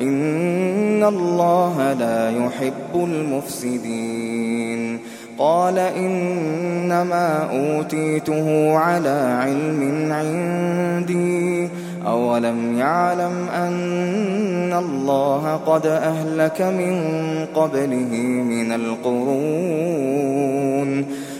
إن الله لا يحب المفسدين قال إنما أوتيته على علم عندي أولم يعلم أن الله قد أهلك من قبله من القرون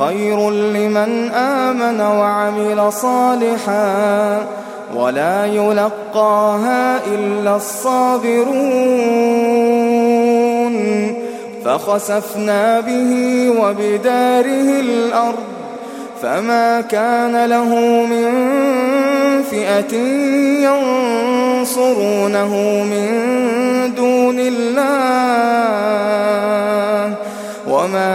خير لمن آمن وعمل صالحا ولا يلقاها إلا الصابرون. فخسفنا به وبداره الأرض فما كان له من فئة ينصرونه من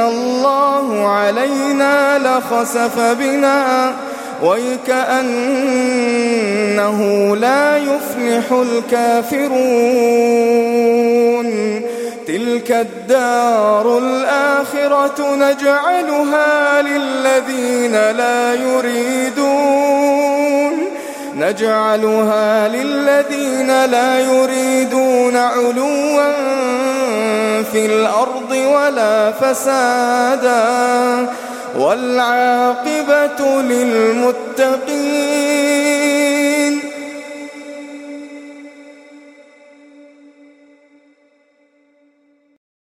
الله علينا لخسف بنا ويكأنه لا يفلح الكافرون. تلك الدار الآخرة نجعلها للذين لا يريدون. نجعلها للذين لا يريدون علوا في الأرض ولا فسادا والعاقبة للمتقين